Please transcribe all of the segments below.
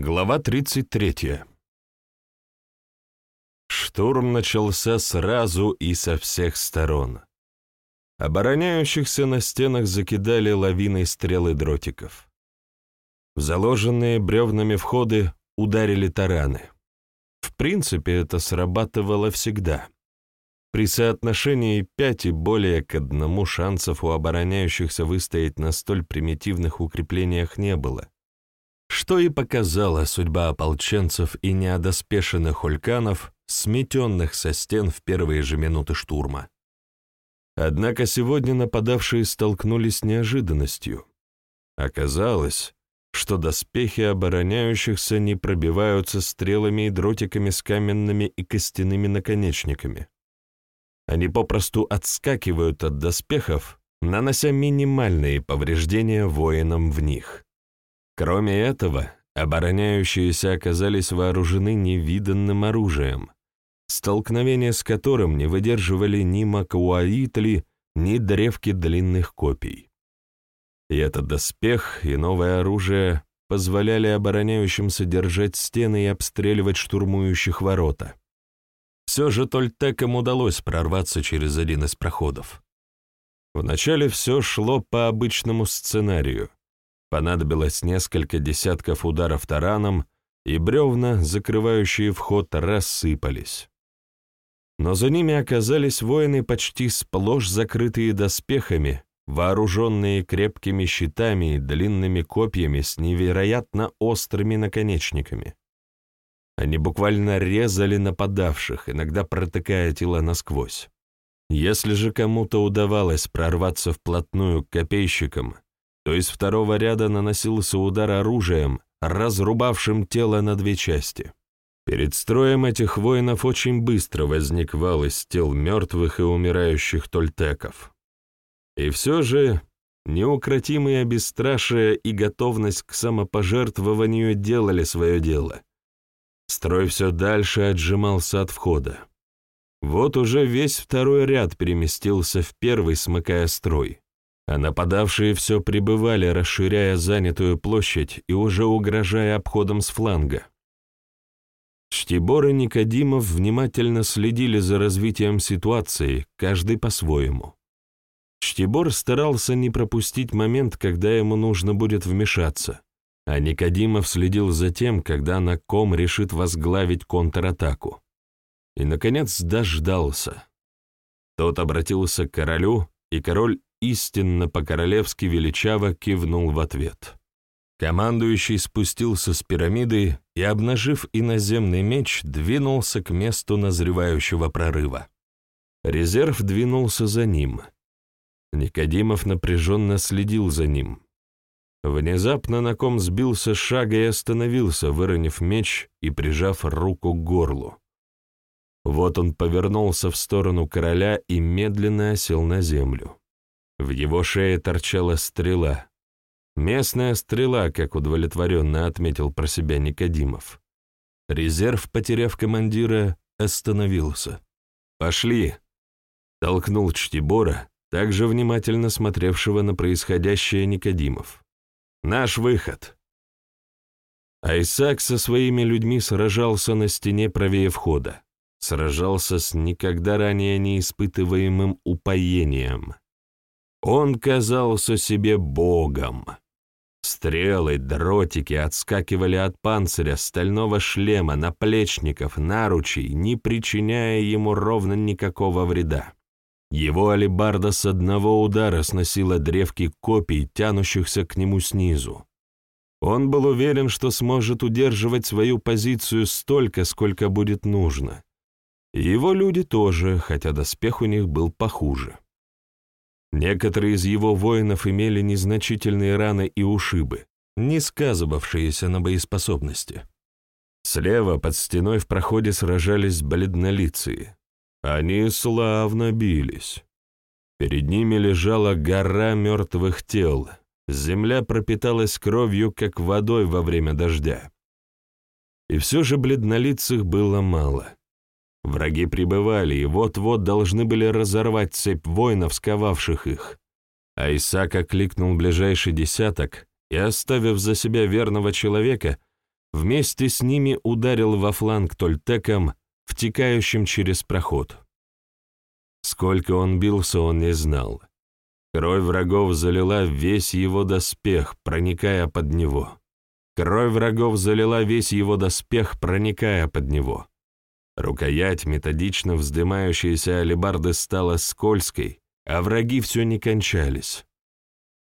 Глава 33. Штурм начался сразу и со всех сторон. Обороняющихся на стенах закидали лавиной стрелы дротиков. В заложенные бревнами входы ударили тараны. В принципе, это срабатывало всегда. При соотношении пять и более к одному шансов у обороняющихся выстоять на столь примитивных укреплениях не было что и показала судьба ополченцев и неодоспешенных ульканов, сметенных со стен в первые же минуты штурма. Однако сегодня нападавшие столкнулись с неожиданностью. Оказалось, что доспехи обороняющихся не пробиваются стрелами и дротиками с каменными и костяными наконечниками. Они попросту отскакивают от доспехов, нанося минимальные повреждения воинам в них. Кроме этого, обороняющиеся оказались вооружены невиданным оружием, столкновения с которым не выдерживали ни макуаитли, ни древки длинных копий. И этот доспех и новое оружие позволяли обороняющимся держать стены и обстреливать штурмующих ворота. Все же Тольтекам удалось прорваться через один из проходов. Вначале все шло по обычному сценарию. Понадобилось несколько десятков ударов тараном, и бревна, закрывающие вход, рассыпались. Но за ними оказались воины почти сплошь закрытые доспехами, вооруженные крепкими щитами и длинными копьями с невероятно острыми наконечниками. Они буквально резали нападавших, иногда протыкая тела насквозь. Если же кому-то удавалось прорваться вплотную к копейщикам, то из второго ряда наносился удар оружием, разрубавшим тело на две части. Перед строем этих воинов очень быстро возник вал из тел мертвых и умирающих тольтеков. И все же неукротимое бесстрашие и готовность к самопожертвованию делали свое дело. Строй все дальше отжимался от входа. Вот уже весь второй ряд переместился в первый, смыкая строй а нападавшие все прибывали, расширяя занятую площадь и уже угрожая обходом с фланга. Штибор и Никодимов внимательно следили за развитием ситуации, каждый по-своему. Штибор старался не пропустить момент, когда ему нужно будет вмешаться, а Никодимов следил за тем, когда Наком решит возглавить контратаку. И, наконец, дождался. Тот обратился к королю, и король истинно по-королевски величаво кивнул в ответ. Командующий спустился с пирамиды и, обнажив иноземный меч, двинулся к месту назревающего прорыва. Резерв двинулся за ним. Никодимов напряженно следил за ним. Внезапно на ком сбился шага и остановился, выронив меч и прижав руку к горлу. Вот он повернулся в сторону короля и медленно осел на землю. В его шее торчала стрела. Местная стрела, как удовлетворенно отметил про себя Никодимов. Резерв, потеряв командира, остановился. «Пошли!» — толкнул Чтибора, также внимательно смотревшего на происходящее Никодимов. «Наш выход!» Айсак со своими людьми сражался на стене правее входа. Сражался с никогда ранее не испытываемым упоением. Он казался себе богом. Стрелы, дротики отскакивали от панциря, стального шлема, наплечников, наручей, не причиняя ему ровно никакого вреда. Его алебарда с одного удара сносила древки копий, тянущихся к нему снизу. Он был уверен, что сможет удерживать свою позицию столько, сколько будет нужно. его люди тоже, хотя доспех у них был похуже. Некоторые из его воинов имели незначительные раны и ушибы, не сказывавшиеся на боеспособности. Слева под стеной в проходе сражались бледнолицые. Они славно бились. Перед ними лежала гора мертвых тел. Земля пропиталась кровью, как водой во время дождя. И все же бледнолицых было мало. Враги прибывали и вот-вот должны были разорвать цепь воинов, сковавших их. А Исаак окликнул ближайший десяток и, оставив за себя верного человека, вместе с ними ударил во фланг тольтеком, втекающим через проход. Сколько он бился, он не знал. Кровь врагов залила весь его доспех, проникая под него. Кровь врагов залила весь его доспех, проникая под него. Рукоять, методично вздымающейся алебарды, стала скользкой, а враги все не кончались.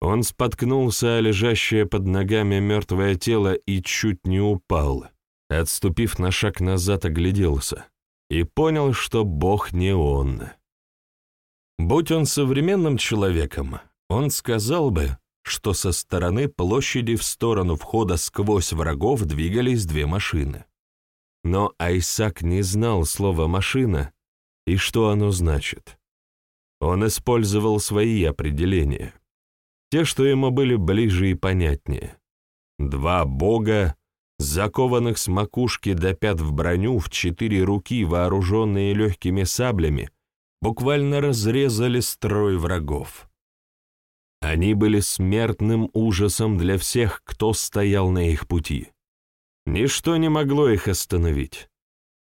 Он споткнулся о лежащее под ногами мертвое тело и чуть не упал. Отступив на шаг назад, огляделся и понял, что Бог не он. Будь он современным человеком, он сказал бы, что со стороны площади в сторону входа сквозь врагов двигались две машины. Но Айсак не знал слова «машина» и что оно значит. Он использовал свои определения, те, что ему были ближе и понятнее. Два бога, закованных с макушки до пят в броню, в четыре руки, вооруженные легкими саблями, буквально разрезали строй врагов. Они были смертным ужасом для всех, кто стоял на их пути. Ничто не могло их остановить.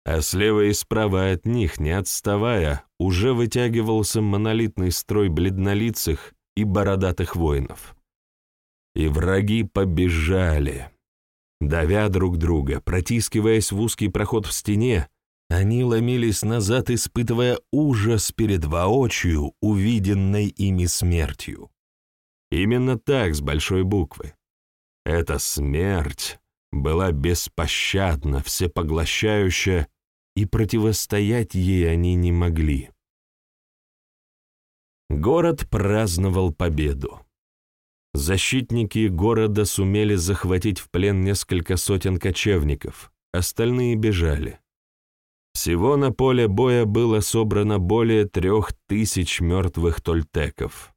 А слева и справа от них, не отставая, уже вытягивался монолитный строй бледнолицых и бородатых воинов. И враги побежали. Давя друг друга, протискиваясь в узкий проход в стене, они ломились назад, испытывая ужас перед воочию, увиденной ими смертью. Именно так, с большой буквы. Эта смерть была беспощадна, всепоглощающая, и противостоять ей они не могли. Город праздновал победу. Защитники города сумели захватить в плен несколько сотен кочевников, остальные бежали. Всего на поле боя было собрано более трех тысяч мертвых тольтеков.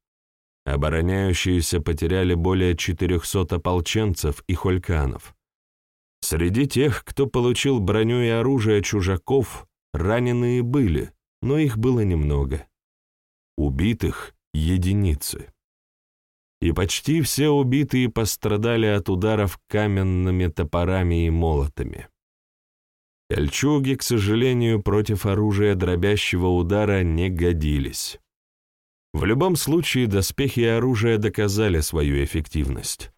Обороняющиеся потеряли более 400 ополченцев и хольканов. Среди тех, кто получил броню и оружие чужаков, раненые были, но их было немного. Убитых — единицы. И почти все убитые пострадали от ударов каменными топорами и молотами. Кольчуги, к сожалению, против оружия дробящего удара не годились. В любом случае доспехи и оружие доказали свою эффективность.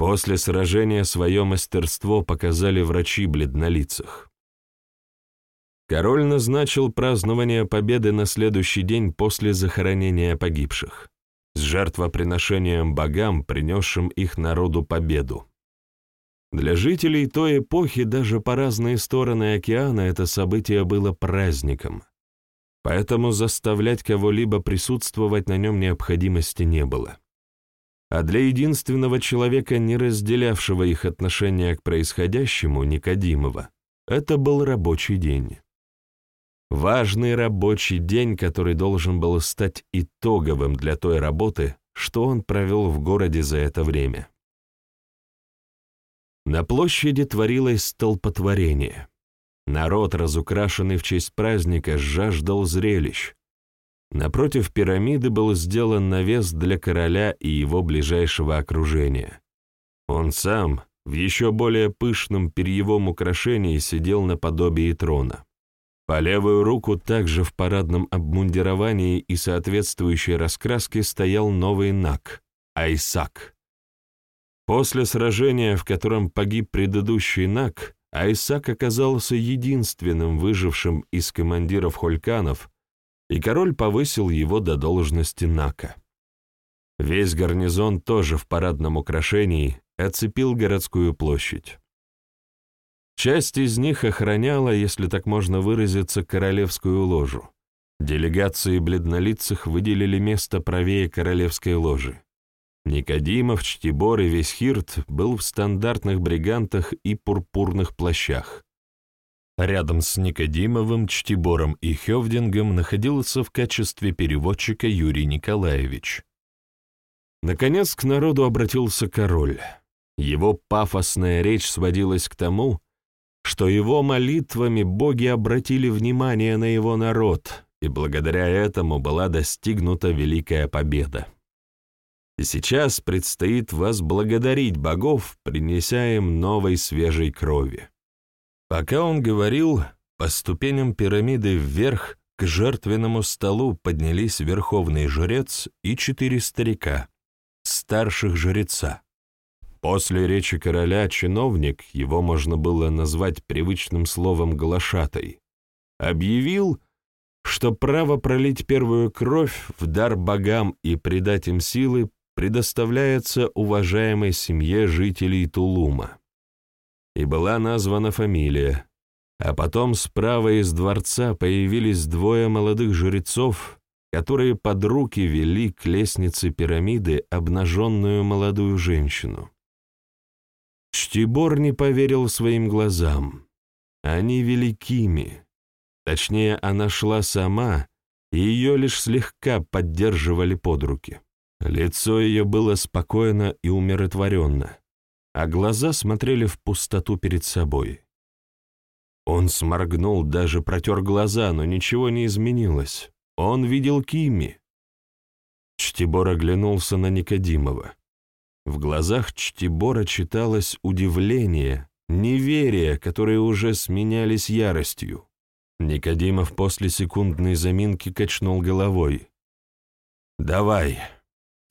После сражения свое мастерство показали врачи бледнолицах. Король назначил празднование победы на следующий день после захоронения погибших, с жертвоприношением богам, принесшим их народу победу. Для жителей той эпохи даже по разные стороны океана это событие было праздником, поэтому заставлять кого-либо присутствовать на нем необходимости не было. А для единственного человека, не разделявшего их отношения к происходящему, Никодимова, это был рабочий день. Важный рабочий день, который должен был стать итоговым для той работы, что он провел в городе за это время. На площади творилось столпотворение. Народ, разукрашенный в честь праздника, жаждал зрелищ. Напротив пирамиды был сделан навес для короля и его ближайшего окружения. Он сам, в еще более пышном перьевом украшении, сидел наподобие трона. По левую руку также в парадном обмундировании и соответствующей раскраске стоял новый наг — Айсак. После сражения, в котором погиб предыдущий Нак, Айсак оказался единственным выжившим из командиров хольканов, и король повысил его до должности Нака. Весь гарнизон тоже в парадном украшении оцепил городскую площадь. Часть из них охраняла, если так можно выразиться, королевскую ложу. Делегации бледнолицых выделили место правее королевской ложи. Никодимов, Чтибор и весь Хирт был в стандартных бригантах и пурпурных плащах. Рядом с Никодимовым, Чтибором и Хевдингом находился в качестве переводчика Юрий Николаевич. Наконец к народу обратился король. Его пафосная речь сводилась к тому, что его молитвами боги обратили внимание на его народ, и благодаря этому была достигнута великая победа. и сейчас предстоит возблагодарить богов, принеся им новой свежей крови. Пока он говорил, по ступеням пирамиды вверх к жертвенному столу поднялись верховный жрец и четыре старика, старших жреца. После речи короля чиновник, его можно было назвать привычным словом «глашатай», объявил, что право пролить первую кровь в дар богам и придать им силы предоставляется уважаемой семье жителей Тулума. И была названа фамилия, а потом справа из дворца появились двое молодых жрецов, которые под руки вели к лестнице пирамиды обнаженную молодую женщину. Чтибор не поверил своим глазам. Они великими. Точнее, она шла сама, и ее лишь слегка поддерживали под руки. Лицо ее было спокойно и умиротворенно, а глаза смотрели в пустоту перед собой. Он сморгнул, даже протер глаза, но ничего не изменилось. Он видел Кими. Чтибор оглянулся на Никодимова. В глазах Чтибора читалось удивление, неверие, которые уже сменялись яростью. Никодимов после секундной заминки качнул головой. «Давай!»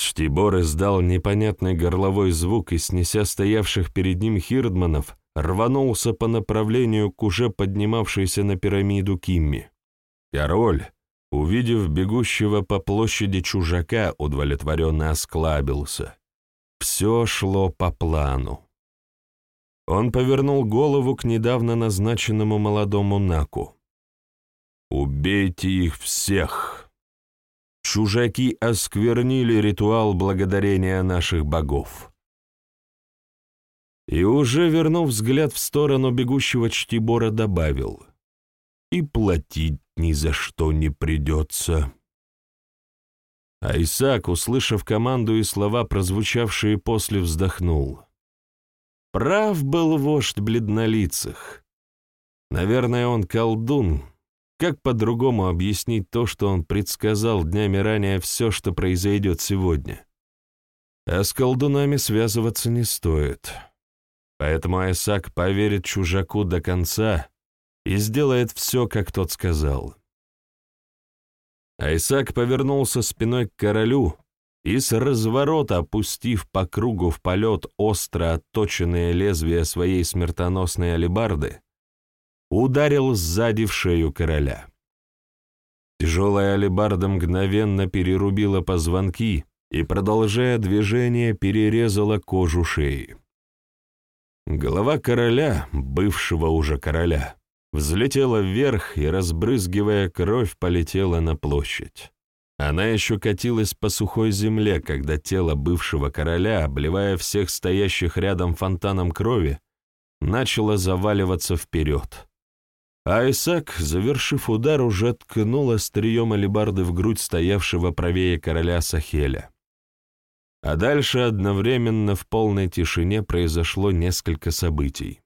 Штибор издал непонятный горловой звук и, снеся стоявших перед ним хирдманов, рванулся по направлению к уже поднимавшейся на пирамиду Кимми. Король, увидев бегущего по площади чужака, удовлетворенно осклабился. Все шло по плану. Он повернул голову к недавно назначенному молодому Наку. «Убейте их всех!» Чужаки осквернили ритуал благодарения наших богов. И уже вернув взгляд в сторону бегущего Чтибора, добавил, «И платить ни за что не придется». А Исаак, услышав команду и слова, прозвучавшие после, вздохнул. Прав был вождь бледнолицых. Наверное, он колдун. Как по-другому объяснить то, что он предсказал днями ранее все, что произойдет сегодня? А с колдунами связываться не стоит. Поэтому Айсак поверит чужаку до конца и сделает все, как тот сказал. Айсак повернулся спиной к королю и с разворота, опустив по кругу в полет остро отточенное лезвие своей смертоносной алебарды, ударил сзади в шею короля. Тяжелая алебарда мгновенно перерубила позвонки и, продолжая движение, перерезала кожу шеи. Голова короля, бывшего уже короля, взлетела вверх и, разбрызгивая кровь, полетела на площадь. Она еще катилась по сухой земле, когда тело бывшего короля, обливая всех стоящих рядом фонтаном крови, начало заваливаться вперед. А Исаак, завершив удар, уже ткнул острием алебарды в грудь стоявшего правее короля Сахеля. А дальше одновременно в полной тишине произошло несколько событий.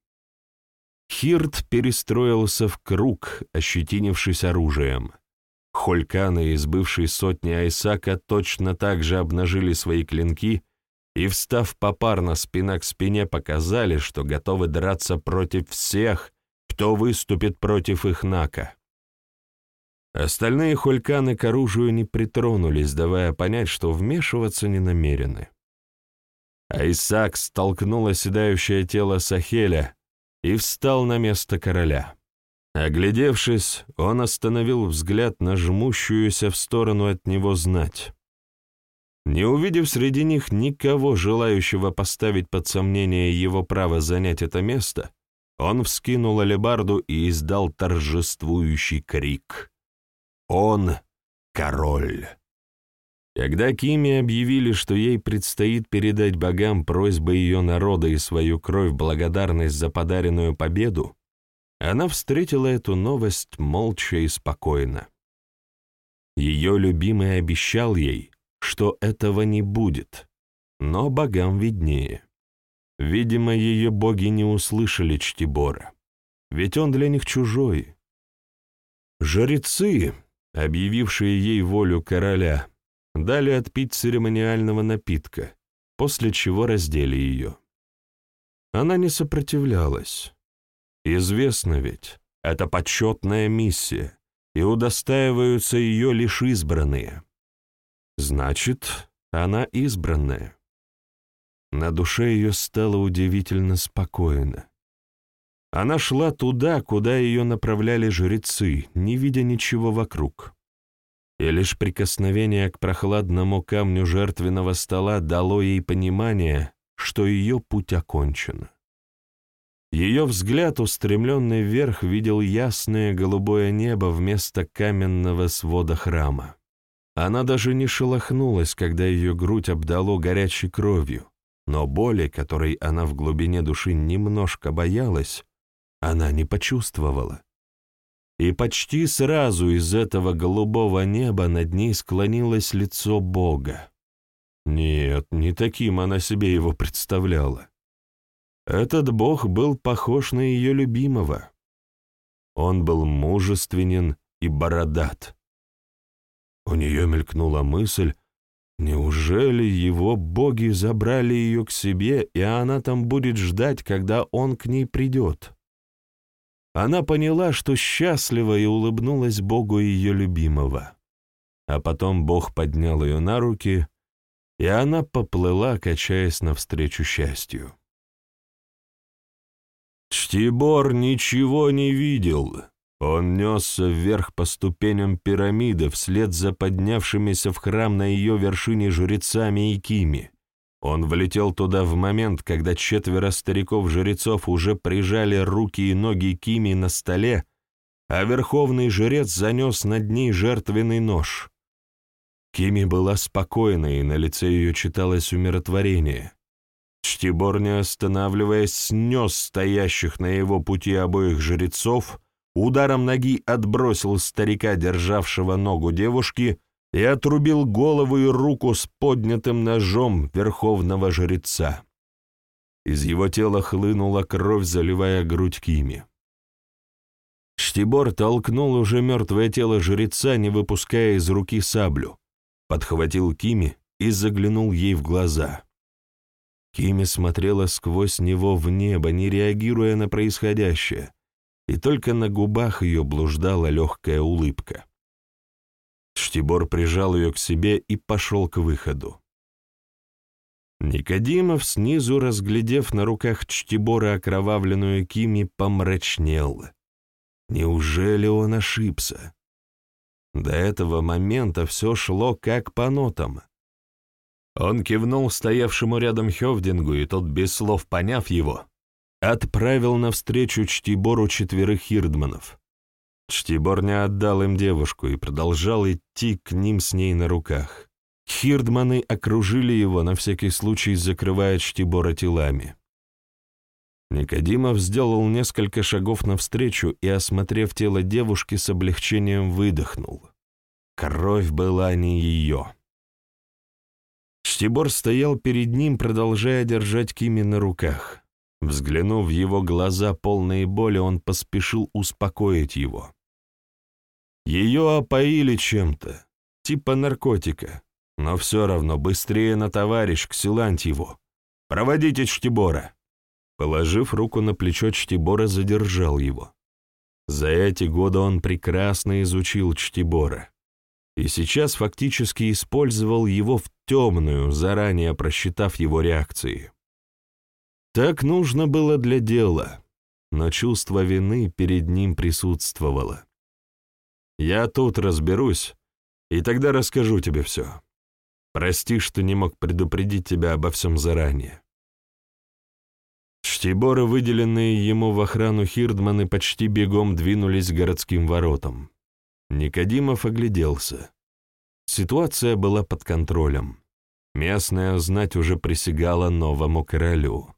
Хирт перестроился в круг, ощетинившись оружием. Хольканы из бывшей сотни Айсака точно так же обнажили свои клинки и, встав попарно спина к спине, показали, что готовы драться против всех, кто выступит против их Нака. Остальные хольканы к оружию не притронулись, давая понять, что вмешиваться не намерены. Айсак столкнул оседающее тело Сахеля, и встал на место короля. Оглядевшись, он остановил взгляд на жмущуюся в сторону от него знать. Не увидев среди них никого, желающего поставить под сомнение его право занять это место, он вскинул алебарду и издал торжествующий крик. «Он — король!» Когда Кими объявили, что ей предстоит передать богам просьбы ее народа и свою кровь в благодарность за подаренную победу, она встретила эту новость молча и спокойно. Ее любимый обещал ей, что этого не будет, но богам виднее. Видимо, ее боги не услышали Чтибора, ведь он для них чужой. Жрецы, объявившие ей волю короля, дали отпить церемониального напитка, после чего раздели ее. Она не сопротивлялась. Известно ведь, это почетная миссия, и удостаиваются ее лишь избранные. Значит, она избранная. На душе ее стало удивительно спокойно. Она шла туда, куда ее направляли жрецы, не видя ничего вокруг. И лишь прикосновение к прохладному камню жертвенного стола дало ей понимание, что ее путь окончен. Ее взгляд, устремленный вверх, видел ясное голубое небо вместо каменного свода храма. Она даже не шелохнулась, когда ее грудь обдало горячей кровью, но боли, которой она в глубине души немножко боялась, она не почувствовала. И почти сразу из этого голубого неба над ней склонилось лицо Бога. Нет, не таким она себе его представляла. Этот Бог был похож на ее любимого. Он был мужественен и бородат. У нее мелькнула мысль, неужели его боги забрали ее к себе, и она там будет ждать, когда он к ней придет? Она поняла, что счастлива и улыбнулась Богу ее любимого. А потом Бог поднял ее на руки, и она поплыла, качаясь навстречу счастью. Штибор ничего не видел. Он несся вверх по ступеням пирамиды вслед за поднявшимися в храм на ее вершине жрецами и кими. Он влетел туда в момент, когда четверо стариков-жрецов уже прижали руки и ноги Кими на столе, а верховный жрец занес над ней жертвенный нож. Кими была спокойна, и на лице ее читалось умиротворение. Чтибор, не останавливаясь, снес стоящих на его пути обоих жрецов, ударом ноги отбросил старика, державшего ногу девушки, и отрубил голову и руку с поднятым ножом верховного жреца. Из его тела хлынула кровь, заливая грудь Кими. Штибор толкнул уже мертвое тело жреца, не выпуская из руки саблю, подхватил Кими и заглянул ей в глаза. Кими смотрела сквозь него в небо, не реагируя на происходящее, и только на губах ее блуждала легкая улыбка. Штибор прижал ее к себе и пошел к выходу. Никодимов, снизу разглядев на руках Чтибора окровавленную Кими, помрачнел. Неужели он ошибся? До этого момента все шло как по нотам. Он кивнул стоявшему рядом Хевдингу, и тот, без слов поняв его, отправил навстречу Чтибору четверых хирдманов. Штибор не отдал им девушку и продолжал идти к ним с ней на руках. Хирдманы окружили его, на всякий случай закрывая Штибора телами. Никодимов сделал несколько шагов навстречу и, осмотрев тело девушки, с облегчением выдохнул. Кровь была не ее. Штибор стоял перед ним, продолжая держать Кими на руках. Взглянув в его глаза, полные боли, он поспешил успокоить его. Ее опоили чем-то, типа наркотика, но все равно быстрее на товарищ к Силантьеву. Проводите Чтибора. Положив руку на плечо Чтибора, задержал его. За эти годы он прекрасно изучил Чтибора и сейчас фактически использовал его в темную, заранее просчитав его реакции. Так нужно было для дела, но чувство вины перед ним присутствовало. «Я тут разберусь, и тогда расскажу тебе все. Прости, что не мог предупредить тебя обо всем заранее». Штиборы, выделенные ему в охрану Хирдманы, почти бегом двинулись к городским воротам. Никодимов огляделся. Ситуация была под контролем. Местная знать уже присягала новому королю.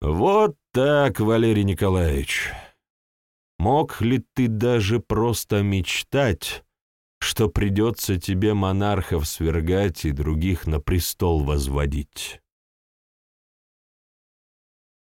«Вот так, Валерий Николаевич. Мог ли ты даже просто мечтать, что придется тебе монархов свергать и других на престол возводить?»